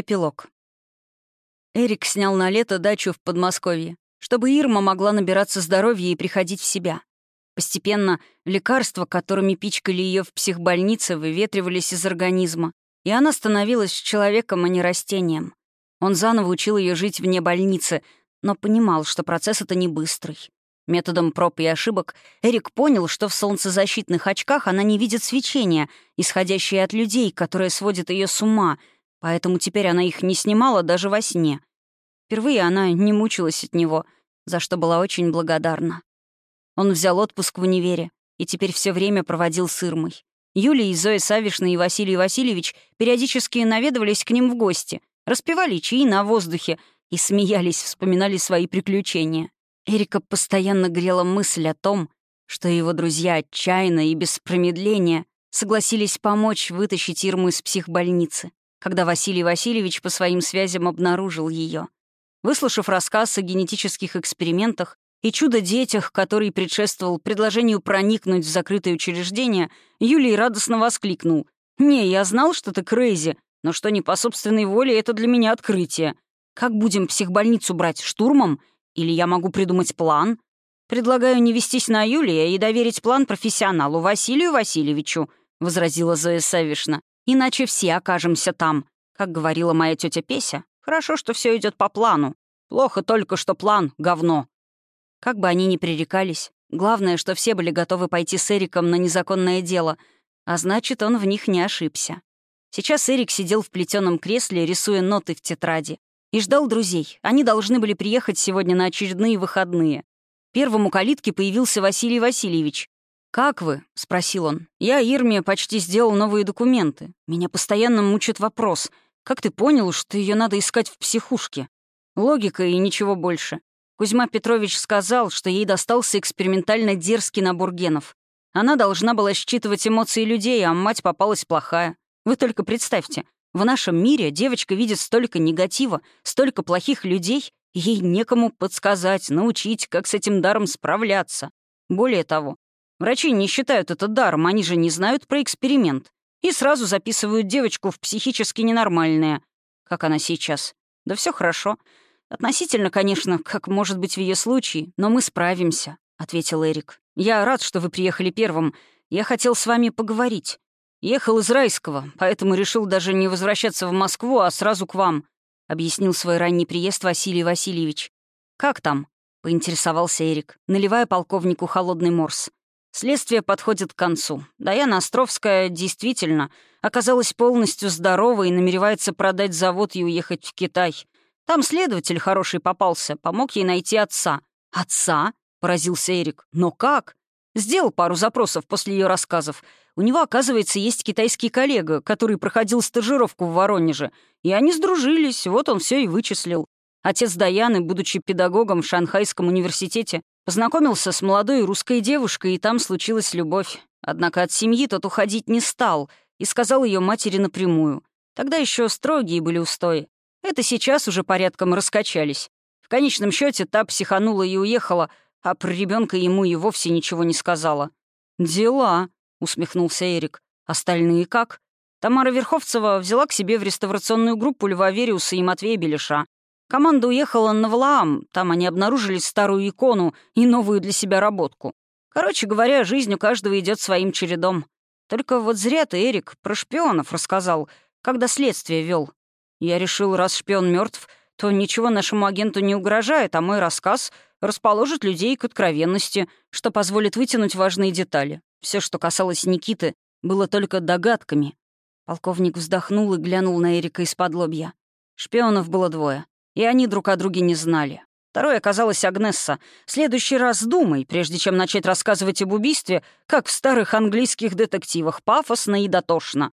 Эпилог. Эрик снял на лето дачу в Подмосковье, чтобы Ирма могла набираться здоровья и приходить в себя. Постепенно лекарства, которыми пичкали ее в психбольнице, выветривались из организма, и она становилась человеком, а не растением. Он заново учил ее жить вне больницы, но понимал, что процесс это не быстрый. Методом проб и ошибок Эрик понял, что в солнцезащитных очках она не видит свечения, исходящее от людей, которое сводит ее с ума, поэтому теперь она их не снимала даже во сне. Впервые она не мучилась от него, за что была очень благодарна. Он взял отпуск в универе и теперь все время проводил с Ирмой. Юлия и Зоя Савишна и Василий Васильевич периодически наведывались к ним в гости, распевали чаи на воздухе и смеялись, вспоминали свои приключения. Эрика постоянно грела мысль о том, что его друзья отчаянно и без промедления согласились помочь вытащить Ирму из психбольницы, когда Василий Васильевич по своим связям обнаружил ее. Выслушав рассказ о генетических экспериментах и чудо-детях, который предшествовал предложению проникнуть в закрытое учреждение, Юлий радостно воскликнул. «Не, я знал, что ты крейзи, но что не по собственной воле, это для меня открытие. Как будем психбольницу брать, штурмом или я могу придумать план? Предлагаю не вестись на Юлия и доверить план профессионалу Василию Васильевичу», — возразила Зоя Савишна. «Иначе все окажемся там. Как говорила моя тетя Песя, хорошо, что все идет по плану. Плохо только, что план — говно». Как бы они ни пререкались, главное, что все были готовы пойти с Эриком на незаконное дело, а значит, он в них не ошибся. Сейчас Эрик сидел в плетеном кресле, рисуя ноты в тетради. И ждал друзей. Они должны были приехать сегодня на очередные выходные. Первым у калитки появился Василий Васильевич. «Как вы?» — спросил он. «Я, Ирме, почти сделал новые документы. Меня постоянно мучит вопрос. Как ты понял, что ее надо искать в психушке? Логика и ничего больше. Кузьма Петрович сказал, что ей достался экспериментально дерзкий набор генов. Она должна была считывать эмоции людей, а мать попалась плохая. Вы только представьте, в нашем мире девочка видит столько негатива, столько плохих людей, ей некому подсказать, научить, как с этим даром справляться. Более того, врачи не считают это даром, они же не знают про эксперимент. И сразу записывают девочку в психически ненормальное. Как она сейчас? Да все хорошо. Относительно, конечно, как может быть в ее случае, но мы справимся, — ответил Эрик. Я рад, что вы приехали первым. Я хотел с вами поговорить. «Ехал из Райского, поэтому решил даже не возвращаться в Москву, а сразу к вам», — объяснил свой ранний приезд Василий Васильевич. «Как там?» — поинтересовался Эрик, наливая полковнику холодный морс. Следствие подходит к концу. Даяна Островская действительно оказалась полностью здорова и намеревается продать завод и уехать в Китай. Там следователь хороший попался, помог ей найти отца. «Отца?» — поразился Эрик. «Но как?» Сделал пару запросов после ее рассказов. У него, оказывается, есть китайский коллега, который проходил стажировку в Воронеже. И они сдружились, вот он все и вычислил. Отец Даяны, будучи педагогом в Шанхайском университете, познакомился с молодой русской девушкой, и там случилась любовь. Однако от семьи тот уходить не стал и сказал ее матери напрямую. Тогда еще строгие были устои. Это сейчас уже порядком раскачались. В конечном счете та психанула и уехала, а про ребенка ему и вовсе ничего не сказала. «Дела», — усмехнулся Эрик. «Остальные как?» Тамара Верховцева взяла к себе в реставрационную группу Льва Вериуса и Матвея Белиша. Команда уехала на Валаам, там они обнаружили старую икону и новую для себя работку. Короче говоря, жизнь у каждого идет своим чередом. Только вот зря ты, Эрик, про шпионов рассказал, когда следствие вел. Я решил, раз шпион мертв, то ничего нашему агенту не угрожает, а мой рассказ расположит людей к откровенности, что позволит вытянуть важные детали. Все, что касалось Никиты, было только догадками. Полковник вздохнул и глянул на Эрика из-под лобья. Шпионов было двое, и они друг о друге не знали. Второй оказалась Агнесса. Следующий раз думай, прежде чем начать рассказывать об убийстве, как в старых английских детективах, пафосно и дотошно.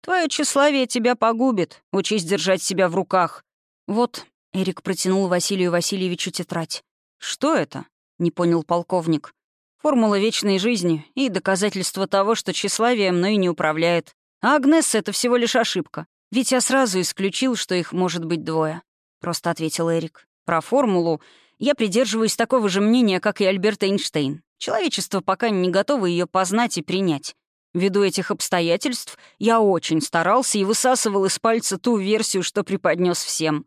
Твое тщеславие тебя погубит, учись держать себя в руках. Вот, Эрик протянул Василию Васильевичу тетрадь. «Что это?» — не понял полковник. Формула вечной жизни и доказательство того, что тщеславие мной не управляет. А Агнес — это всего лишь ошибка. Ведь я сразу исключил, что их может быть двое. Просто ответил Эрик. Про формулу я придерживаюсь такого же мнения, как и Альберт Эйнштейн. Человечество пока не готово ее познать и принять. Ввиду этих обстоятельств я очень старался и высасывал из пальца ту версию, что преподнес всем.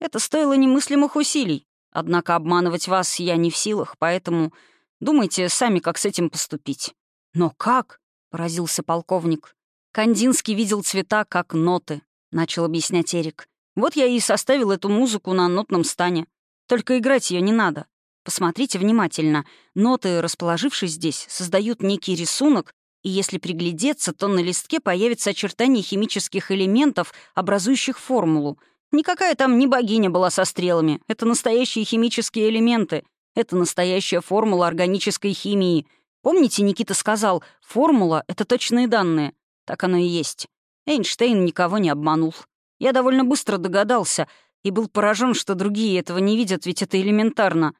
Это стоило немыслимых усилий. Однако обманывать вас я не в силах, поэтому думайте сами, как с этим поступить. «Но как?» — поразился полковник. «Кандинский видел цвета как ноты», — начал объяснять Эрик. «Вот я и составил эту музыку на нотном стане. Только играть ее не надо. Посмотрите внимательно. Ноты, расположившись здесь, создают некий рисунок, и если приглядеться, то на листке появится очертание химических элементов, образующих формулу. Никакая там не богиня была со стрелами. Это настоящие химические элементы. Это настоящая формула органической химии. Помните, Никита сказал, формула — это точные данные. Так оно и есть. Эйнштейн никого не обманул. Я довольно быстро догадался и был поражен, что другие этого не видят, ведь это элементарно.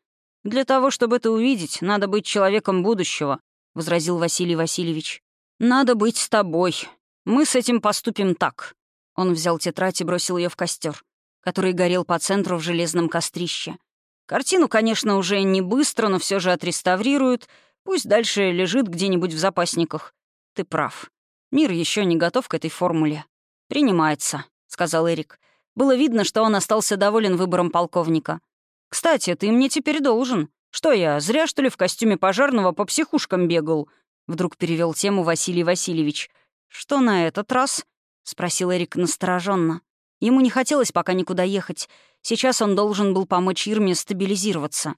Для того, чтобы это увидеть, надо быть человеком будущего возразил Василий Васильевич. «Надо быть с тобой. Мы с этим поступим так». Он взял тетрадь и бросил ее в костер, который горел по центру в железном кострище. Картину, конечно, уже не быстро, но все же отреставрируют. Пусть дальше лежит где-нибудь в запасниках. Ты прав. Мир еще не готов к этой формуле. «Принимается», — сказал Эрик. Было видно, что он остался доволен выбором полковника. «Кстати, ты мне теперь должен. Что я, зря, что ли, в костюме пожарного по психушкам бегал?» Вдруг перевел тему Василий Васильевич. «Что на этот раз?» — спросил Эрик настороженно. Ему не хотелось пока никуда ехать. Сейчас он должен был помочь Ирме стабилизироваться.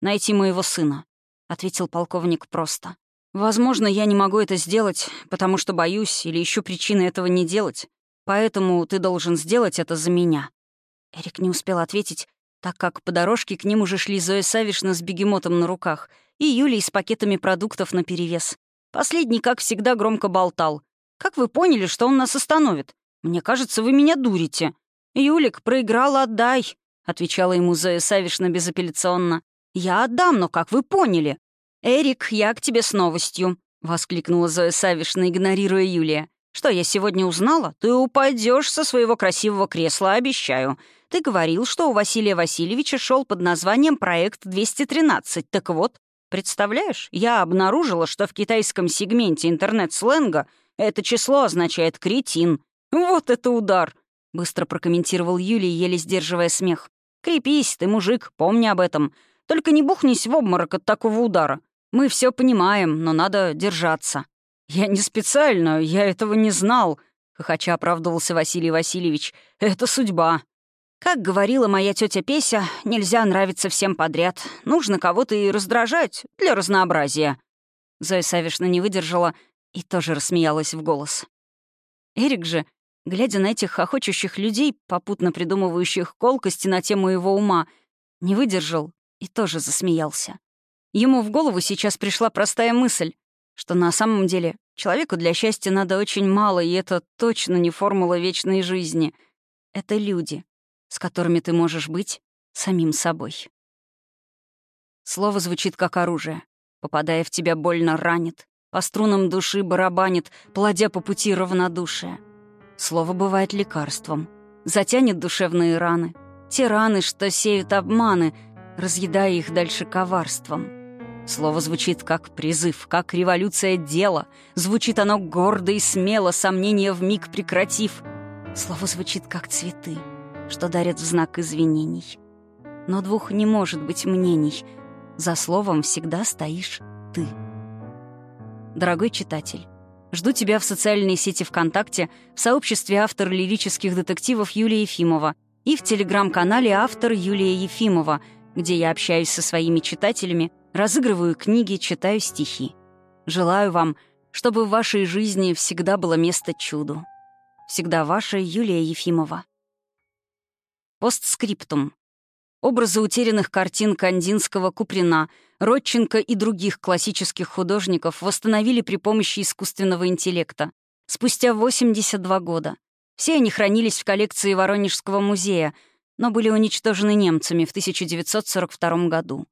«Найти моего сына», — ответил полковник просто. «Возможно, я не могу это сделать, потому что боюсь или ищу причины этого не делать. Поэтому ты должен сделать это за меня». Эрик не успел ответить, так как по дорожке к ним уже шли Зоя Савишна с бегемотом на руках и Юлий с пакетами продуктов наперевес. Последний, как всегда, громко болтал. «Как вы поняли, что он нас остановит? Мне кажется, вы меня дурите». «Юлик, проиграл, отдай», — отвечала ему Зоя Савишна безапелляционно. «Я отдам, но как вы поняли?» «Эрик, я к тебе с новостью», — воскликнула Зоя Савишна, игнорируя Юлия. «Что я сегодня узнала? Ты упадешь со своего красивого кресла, обещаю. Ты говорил, что у Василия Васильевича шел под названием «Проект 213». Так вот, представляешь, я обнаружила, что в китайском сегменте интернет-сленга это число означает «кретин». Вот это удар! Быстро прокомментировал Юлий, еле сдерживая смех. «Крепись, ты мужик, помни об этом. Только не бухнись в обморок от такого удара. Мы все понимаем, но надо держаться». «Я не специально, я этого не знал», — хохоча оправдывался Василий Васильевич. «Это судьба». Как говорила моя тетя Песя, нельзя нравиться всем подряд. Нужно кого-то и раздражать для разнообразия. Зоя Савишна не выдержала и тоже рассмеялась в голос. Эрик же, глядя на этих хохочущих людей, попутно придумывающих колкости на тему его ума, не выдержал и тоже засмеялся. Ему в голову сейчас пришла простая мысль, что на самом деле человеку для счастья надо очень мало, и это точно не формула вечной жизни. Это люди, с которыми ты можешь быть самим собой. Слово звучит как оружие. Попадая в тебя, больно ранит. По струнам души барабанит, плодя по пути равнодушие. Слово бывает лекарством. Затянет душевные раны. Те раны, что сеют обманы, разъедая их дальше коварством. Слово звучит как призыв, как революция дела. Звучит оно гордо и смело, сомнения в миг прекратив. Слово звучит как цветы что дарят в знак извинений. Но двух не может быть мнений. За словом всегда стоишь ты. Дорогой читатель, жду тебя в социальной сети ВКонтакте, в сообществе автор лирических детективов Юлия Ефимова и в телеграм-канале автор Юлия Ефимова, где я общаюсь со своими читателями, разыгрываю книги, читаю стихи. Желаю вам, чтобы в вашей жизни всегда было место чуду. Всегда ваша Юлия Ефимова. Постскриптум. Образы утерянных картин Кандинского, Куприна, Родченко и других классических художников восстановили при помощи искусственного интеллекта. Спустя 82 года. Все они хранились в коллекции Воронежского музея, но были уничтожены немцами в 1942 году.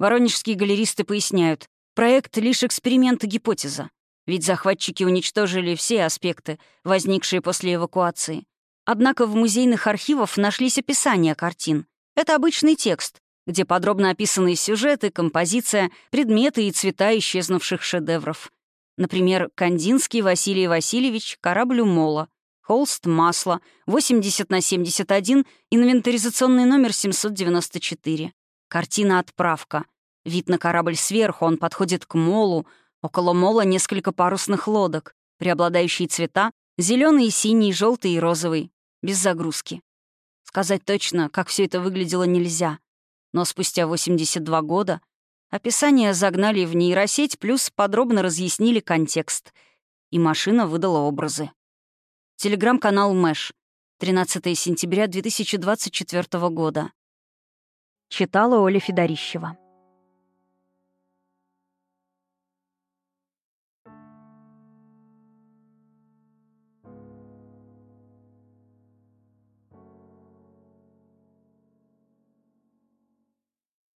Воронежские галеристы поясняют, проект — лишь эксперимент и гипотеза. Ведь захватчики уничтожили все аспекты, возникшие после эвакуации. Однако в музейных архивах нашлись описания картин. Это обычный текст, где подробно описаны сюжеты, композиция, предметы и цвета исчезнувших шедевров. Например, Кандинский Василий Васильевич, корабль Мола, холст масла, 80 на 71, инвентаризационный номер 794. Картина «Отправка». Вид на корабль сверху, он подходит к молу. Около мола несколько парусных лодок. Преобладающие цвета — зеленый, синий, желтый и розовый. Без загрузки. Сказать точно, как все это выглядело, нельзя. Но спустя 82 года описание загнали в нейросеть, плюс подробно разъяснили контекст. И машина выдала образы. Телеграм-канал Мэш. 13 сентября 2024 года. Читала Оля Федорищева.